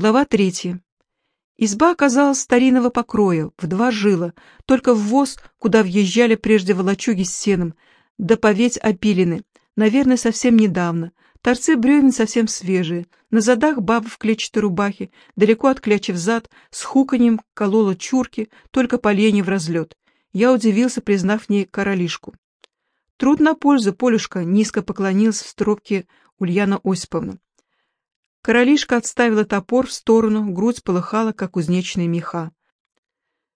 Глава третья. Изба оказалась старинного покроя, в два жила, только в воз, куда въезжали прежде волочуги с сеном, да поветь опилены, наверное, совсем недавно. Торцы бревен совсем свежие, на задах баба в клетчатой рубахе, далеко отклячив зад, с хуканьем колола чурки, только поленья в разлет. Я удивился, признав в ней королишку. Труд на пользу, Полюшка, низко поклонился в стропке Ульяна Осиповна. Королишка отставила топор в сторону, грудь полыхала, как кузнечные меха.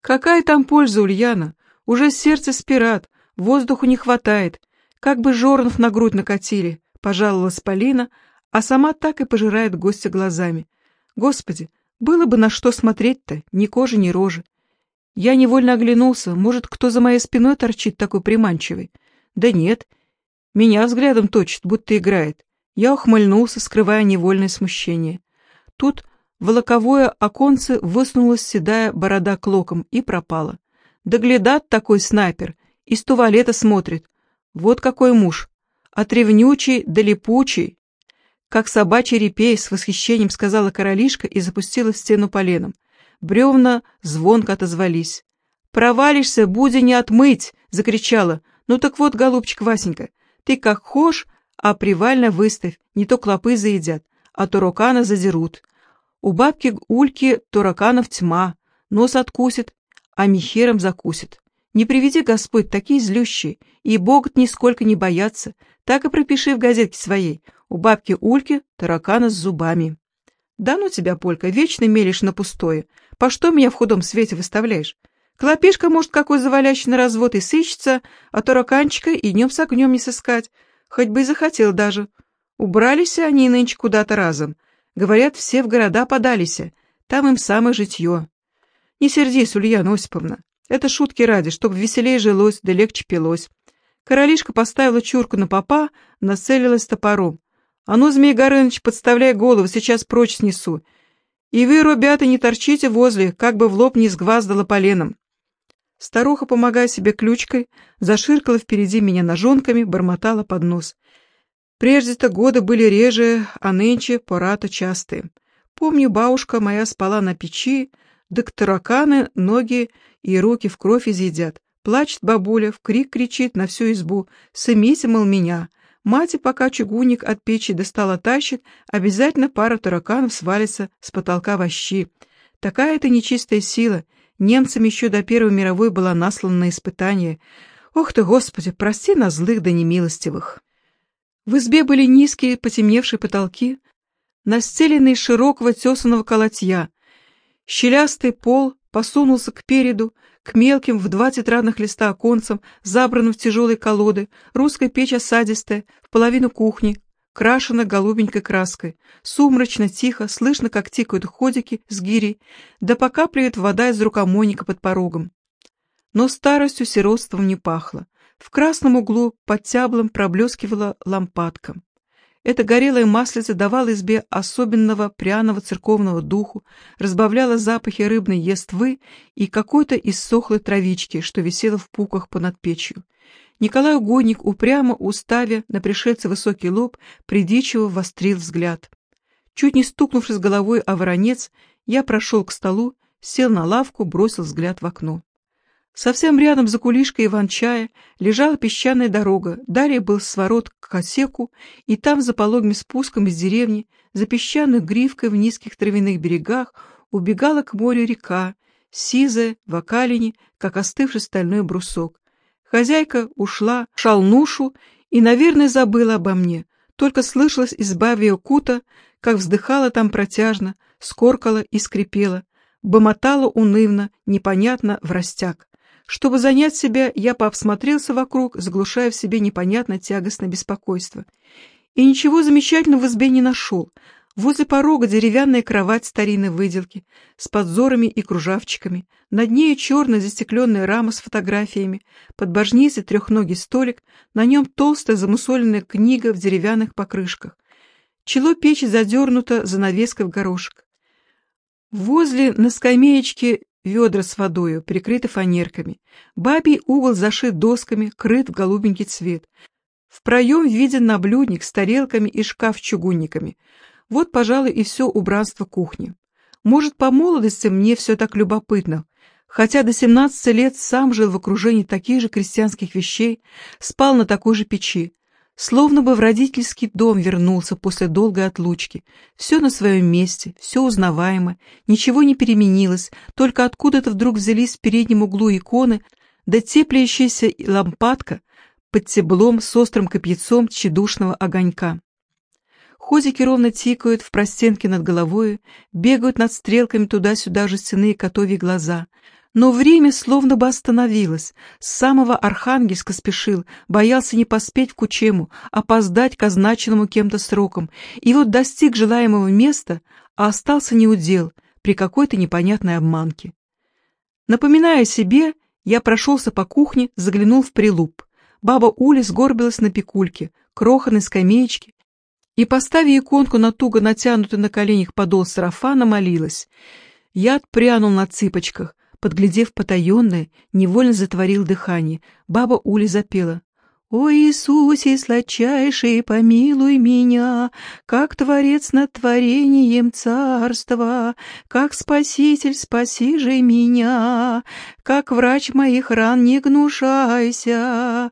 «Какая там польза, Ульяна? Уже сердце спират, воздуху не хватает. Как бы жорнов на грудь накатили», — пожаловалась Полина, а сама так и пожирает гостя глазами. «Господи, было бы на что смотреть-то, ни кожи, ни рожи. Я невольно оглянулся, может, кто за моей спиной торчит такой приманчивый. Да нет, меня взглядом точит, будто играет. Я ухмыльнулся, скрывая невольное смущение. Тут в локовое оконце высунулась седая борода клоком и пропала. Да глядат такой снайпер, из туалета смотрит. Вот какой муж, отревнючий да липучий. Как собачий репей с восхищением сказала королишка и запустила в стену поленом. Бревна звонко отозвались. «Провалишься, буди не отмыть!» — закричала. «Ну так вот, голубчик Васенька, ты как хошь, а привально выставь, не то клопы заедят, а туракана задерут. У бабки Ульки тураканов тьма, нос откусит, а михером закусит. Не приведи Господь такие злющие, и Бога нисколько не боятся, так и пропиши в газетке своей. У бабки Ульки таракана с зубами. Да ну тебя, Полька, вечно мелешь на пустое. По что меня в худом свете выставляешь? Клопишка, может, какой завалящий на развод и сыщется, а тараканчика и днем с огнем не сыскать. Хоть бы и захотел даже. Убрались они нынче куда-то разом. Говорят, все в города подались. Там им самое житье. Не сердись, Ульяна Осиповна. Это шутки ради, чтоб веселее жилось, да легче пилось. Королишка поставила чурку на попа, нацелилась топором. «А ну, Змей Горыныч, подставляй голову, сейчас прочь снесу. И вы, ребята, не торчите возле, как бы в лоб не сгваздало поленом». Старуха, помогая себе ключкой, заширкала впереди меня ножонками, бормотала под нос. Прежде-то годы были реже, а нынче пора-то частые. Помню, бабушка моя спала на печи, да к тараканы ноги и руки в кровь изъедят. Плачет бабуля, в крик кричит на всю избу. «Сымите, мол, меня!» Мать, пока чугунник от печи достала тащит, обязательно пара тараканов свалится с потолка в щи. Такая это нечистая сила, Немцам еще до Первой мировой была наслана на испытание. Ох ты, Господи, прости нас злых да немилостивых. В избе были низкие потемневшие потолки, настеленные широкого тесаного колотья. Щелястый пол посунулся к переду, к мелким в два тетрадных листа оконцам, забранным в тяжелые колоды, русская печь осадистая, в половину кухни, крашена голубенькой краской. Сумрачно, тихо, слышно, как тикают ходики с гирей, да покапливает вода из рукомойника под порогом. Но старостью сиротством не пахло. В красном углу под тяблом проблескивала лампадка. Эта горелая маслица давала избе особенного пряного церковного духу, разбавляла запахи рыбной ествы и какой-то иссохлой травички, что висела в пуках понад печью. Николай Угодник, упрямо уставя на пришельца высокий лоб, придичиво вострил взгляд. Чуть не стукнувшись головой о воронец, я прошел к столу, сел на лавку, бросил взгляд в окно. Совсем рядом за кулишкой Иван-чая лежала песчаная дорога, далее был сворот к осеку, и там за пологим спуском из деревни, за песчаной гривкой в низких травяных берегах, убегала к морю река, сизая, в окалине, как остывший стальной брусок. Хозяйка ушла шалнушу и, наверное, забыла обо мне, только слышалось из бабьего кута, как вздыхала там протяжно, скоркала и скрипела, бомотала унывно, непонятно, в растяг. Чтобы занять себя, я пообсмотрелся вокруг, заглушая в себе непонятно тягостное беспокойство. И ничего замечательного в избе не нашел, Возле порога деревянная кровать старинной выделки с подзорами и кружавчиками, над ней черная застекленная рама с фотографиями, под божницей трехногий столик, на нем толстая замусоленная книга в деревянных покрышках. Чело печи задернуто занавеской в горошек. Возле на скамеечке ведра с водою, прикрыты фанерками. Бабий угол зашит досками, крыт в голубенький цвет. В проем виден наблюдник с тарелками и шкаф чугунниками — вот, пожалуй, и все убранство кухни. Может, по молодости мне все так любопытно, хотя до 17 лет сам жил в окружении таких же крестьянских вещей, спал на такой же печи, словно бы в родительский дом вернулся после долгой отлучки. Все на своем месте, все узнаваемо, ничего не переменилось, только откуда-то вдруг взялись в переднем углу иконы, да теплящаяся лампадка под теблом с острым копьяцом тщедушного огонька. Ходики ровно тикают в простенке над головой, бегают над стрелками туда-сюда жестяные котовьи глаза. Но время словно бы остановилось. С самого Архангельска спешил, боялся не поспеть в Кучему, опоздать к означенному кем-то срокам. И вот достиг желаемого места, а остался неудел при какой-то непонятной обманке. Напоминая себе, я прошелся по кухне, заглянул в прилуп. Баба Уля сгорбилась на пекульке, кроханой скамеечке, и, поставив иконку на туго натянутый на коленях подол сарафана, молилась. Я отпрянул на цыпочках, подглядев потаенное, невольно затворил дыхание. Баба Уля запела. «О Иисусе, сладчайший, помилуй меня, как Творец над творением царства, как Спаситель, спаси же меня, как врач моих ран не гнушайся».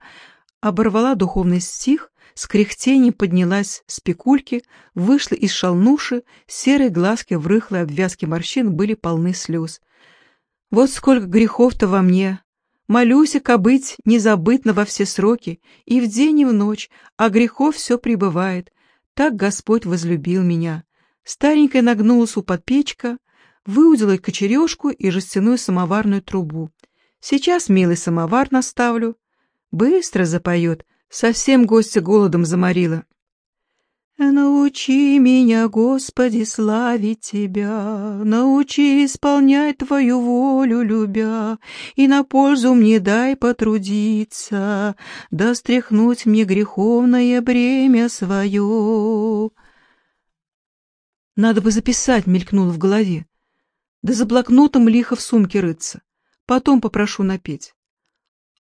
Оборвала духовный стих, с кряхтением поднялась с пекульки, вышла из шалнуши, серые глазки в рыхлой обвязке морщин были полны слез. Вот сколько грехов-то во мне! Молюсь, быть незабытно во все сроки, и в день, и в ночь, а грехов все прибывает. Так Господь возлюбил меня. Старенькая нагнулась у подпечка, выудила кочережку и жестяную самоварную трубу. Сейчас милый самовар наставлю. Быстро запоет, Совсем гостя голодом заморила. «Научи меня, Господи, славить Тебя, научи исполнять Твою волю, любя, и на пользу мне дай потрудиться, да стряхнуть мне греховное бремя свое». «Надо бы записать», — мелькнуло в голове, да за блокнотом лихо в сумке рыться, потом попрошу напеть.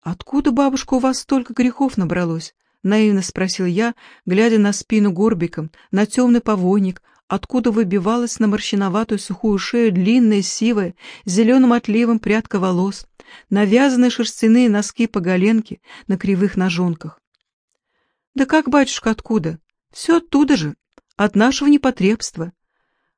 «Откуда, бабушка, у вас столько грехов набралось?» — наивно спросил я, глядя на спину горбиком, на темный повойник, откуда выбивалась на морщиноватую сухую шею длинная, сивая, с зеленым отливом прядка волос, навязанные шерстяные носки по голенке на кривых ножонках. «Да как, батюшка, откуда? Все оттуда же, от нашего непотребства.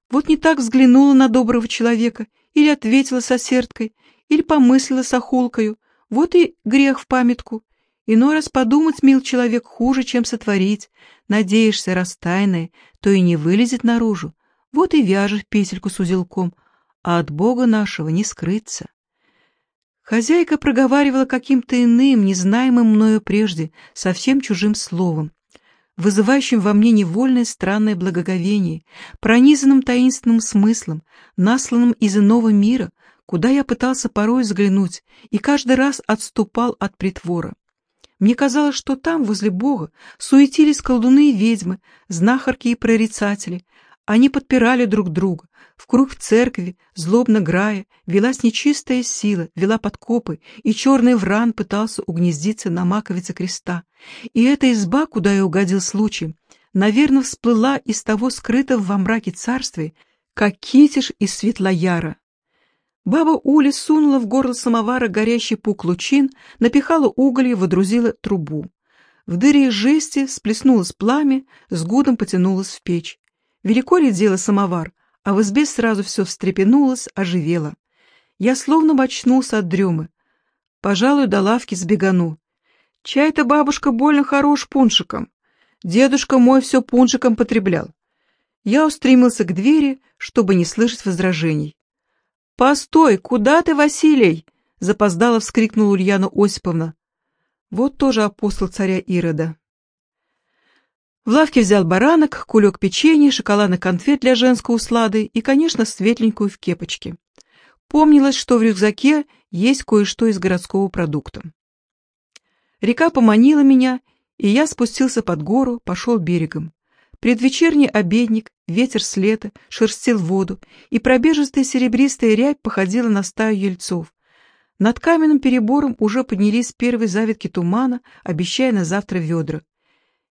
Вот не так взглянула на доброго человека, или ответила соседкой, или помыслила с охулкою, вот и грех в памятку. Иной раз подумать, мил человек, хуже, чем сотворить. Надеешься, раз тайное, то и не вылезет наружу. Вот и вяжешь песельку с узелком, а от Бога нашего не скрыться. Хозяйка проговаривала каким-то иным, незнаемым мною прежде, совсем чужим словом, вызывающим во мне невольное странное благоговение, пронизанным таинственным смыслом, насланным из иного мира, куда я пытался порой взглянуть и каждый раз отступал от притвора. Мне казалось, что там, возле Бога, суетились колдуны и ведьмы, знахарки и прорицатели. Они подпирали друг друга. В круг в церкви, злобно грая, велась нечистая сила, вела подкопы, и черный вран пытался угнездиться на маковице креста. И эта изба, куда я угодил случаем, наверное, всплыла из того скрытого во мраке царствия, как китиш из светлояра. Баба Уля сунула в горло самовара горящий пук лучин, напихала уголья, водрузила трубу. В дыре жести сплеснулось пламя, с гудом потянулось в печь. Велико ли дело самовар, а в избе сразу все встрепенулось, оживело. Я словно бы очнулся от дремы. Пожалуй, до лавки сбегану. Чай-то бабушка больно хорош пуншиком. Дедушка мой все пуншиком потреблял. Я устремился к двери, чтобы не слышать возражений. «Постой! Куда ты, Василий?» — запоздало вскрикнула Ульяна Осиповна. Вот тоже апостол царя Ирода. В лавке взял баранок, кулек печенья, шоколадный конфет для женской услады и, конечно, светленькую в кепочке. Помнилось, что в рюкзаке есть кое-что из городского продукта. Река поманила меня, и я спустился под гору, пошел берегом. Предвечерний обедник, ветер с лета, шерстил воду, и пробежистая серебристая рябь походила на стаю ельцов. Над каменным перебором уже поднялись первые завитки тумана, обещая на завтра ведра.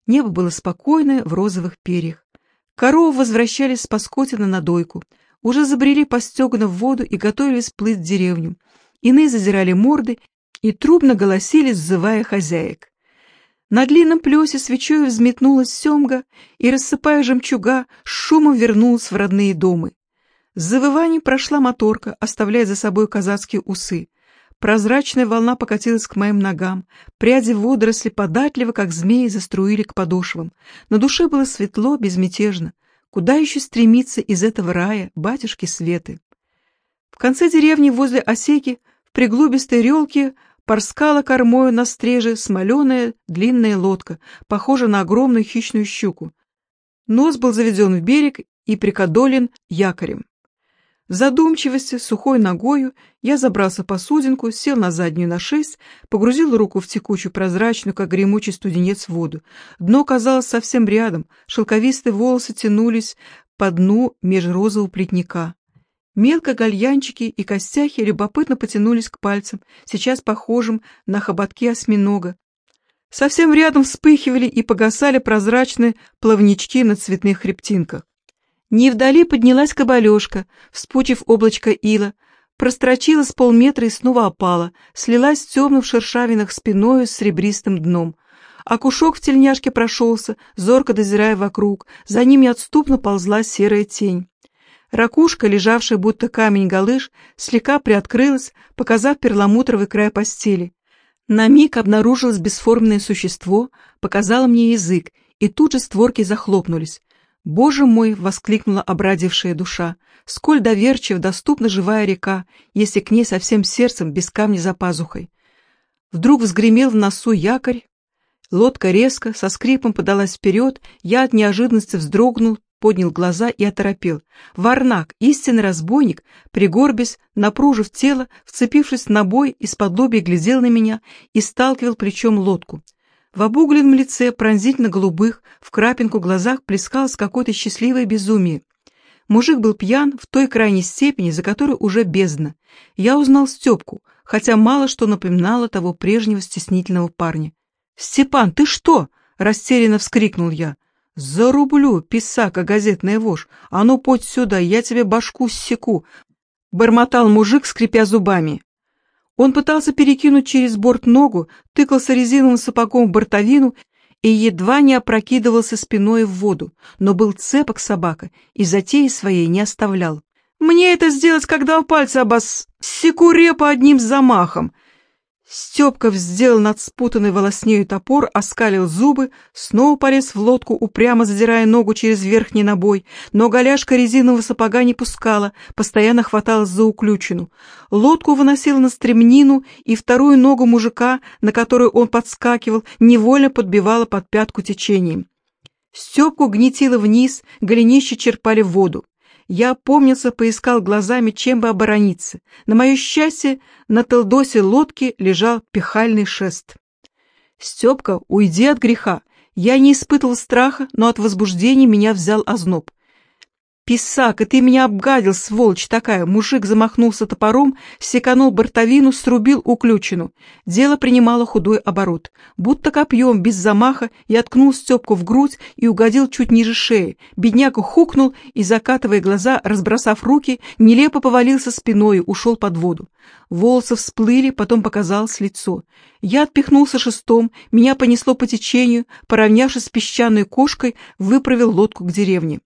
Небо было спокойное, в розовых перьях. Коровы возвращались с паскотина на дойку. уже забрели по стегна в воду и готовились плыть в деревню. Иные задирали морды и трубно голосили, сзывая хозяек. На длинном плесе свечой взметнулась семга и, рассыпая жемчуга, шумом вернулась в родные домы. С завыванием прошла моторка, оставляя за собой казацкие усы. Прозрачная волна покатилась к моим ногам, пряди водоросли податливо, как змеи, заструили к подошвам. На душе было светло, безмятежно. Куда еще стремиться из этого рая, батюшки Светы? В конце деревни возле осеки, в приглубистой релке, порскала кормою на стреже смоленая длинная лодка, похожая на огромную хищную щуку. Нос был заведен в берег и прикодолен якорем. В задумчивости, сухой ногою, я забрался по суденку, сел на заднюю на шесть, погрузил руку в текучую, прозрачную, как гремучий студенец, воду. Дно казалось совсем рядом, шелковистые волосы тянулись по дну меж розового плетника. Мелко гальянчики и костяхи любопытно потянулись к пальцам, сейчас похожим на хоботки осьминога. Совсем рядом вспыхивали и погасали прозрачные плавнички на цветных хребтинках. Не вдали поднялась кабалешка, вспучив облачко ила, прострочила с полметра и снова опала, слилась с темным в шершавинах спиною с серебристым дном. А кушок в тельняшке прошелся, зорко дозирая вокруг, за ним неотступно ползла серая тень. Ракушка, лежавшая будто камень галыш, слегка приоткрылась, показав перламутровый край постели. На миг обнаружилось бесформенное существо, показало мне язык, и тут же створки захлопнулись. «Боже мой!» — воскликнула обрадившая душа. «Сколь доверчив доступна живая река, если к ней со всем сердцем, без камня за пазухой!» Вдруг взгремел в носу якорь, лодка резко, со скрипом подалась вперед, я от неожиданности вздрогнул, поднял глаза и оторопел. Варнак, истинный разбойник, пригорбясь, напружив тело, вцепившись на бой, из-под глядел на меня и сталкивал плечом лодку. В обугленном лице, пронзительно-голубых, в крапинку глазах плескалось какое-то счастливое безумие. Мужик был пьян в той крайней степени, за которой уже бездна. Я узнал Степку, хотя мало что напоминало того прежнего стеснительного парня. «Степан, ты что?» — растерянно вскрикнул я. «Зарублю, писака, газетная вошь! А ну, подь сюда, я тебе башку ссеку!» Бормотал мужик, скрипя зубами. Он пытался перекинуть через борт ногу, тыкался резиновым сапогом в бортовину и едва не опрокидывался спиной в воду, но был цепок собака и затеи своей не оставлял. «Мне это сделать, когда пальцы обос... Секу репу одним замахом!» Степка сделал над спутанной волоснею топор, оскалил зубы, снова полез в лодку, упрямо задирая ногу через верхний набой, но голяшка резинового сапога не пускала, постоянно хваталась за уключину. Лодку выносила на стремнину, и вторую ногу мужика, на которую он подскакивал, невольно подбивала под пятку течением. Степку гнетило вниз, голенище черпали в воду. Я, помнится, поискал глазами, чем бы оборониться. На мое счастье, на толдосе лодки лежал пехальный шест. «Степка, уйди от греха!» Я не испытывал страха, но от возбуждения меня взял озноб. «Писак, и ты меня обгадил, сволочь такая!» Мужик замахнулся топором, секанул бортовину, срубил уключину. Дело принимало худой оборот. Будто копьем, без замаха, я ткнул Степку в грудь и угодил чуть ниже шеи. Бедняка хукнул и, закатывая глаза, разбросав руки, нелепо повалился спиной, ушел под воду. Волосы всплыли, потом показалось лицо. Я отпихнулся шестом, меня понесло по течению, поравнявшись с песчаной кошкой, выправил лодку к деревне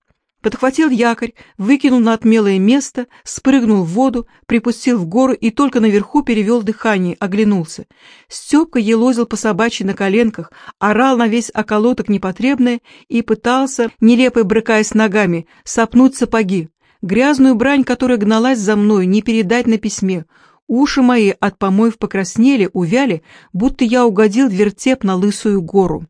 подхватил якорь, выкинул на отмелое место, спрыгнул в воду, припустил в гору и только наверху перевел дыхание, оглянулся. Степка елозил по собачьи на коленках, орал на весь околоток непотребное и пытался, нелепо брыкаясь ногами, сопнуть сапоги. Грязную брань, которая гналась за мной, не передать на письме. Уши мои от помоев покраснели, увяли, будто я угодил вертеп на лысую гору.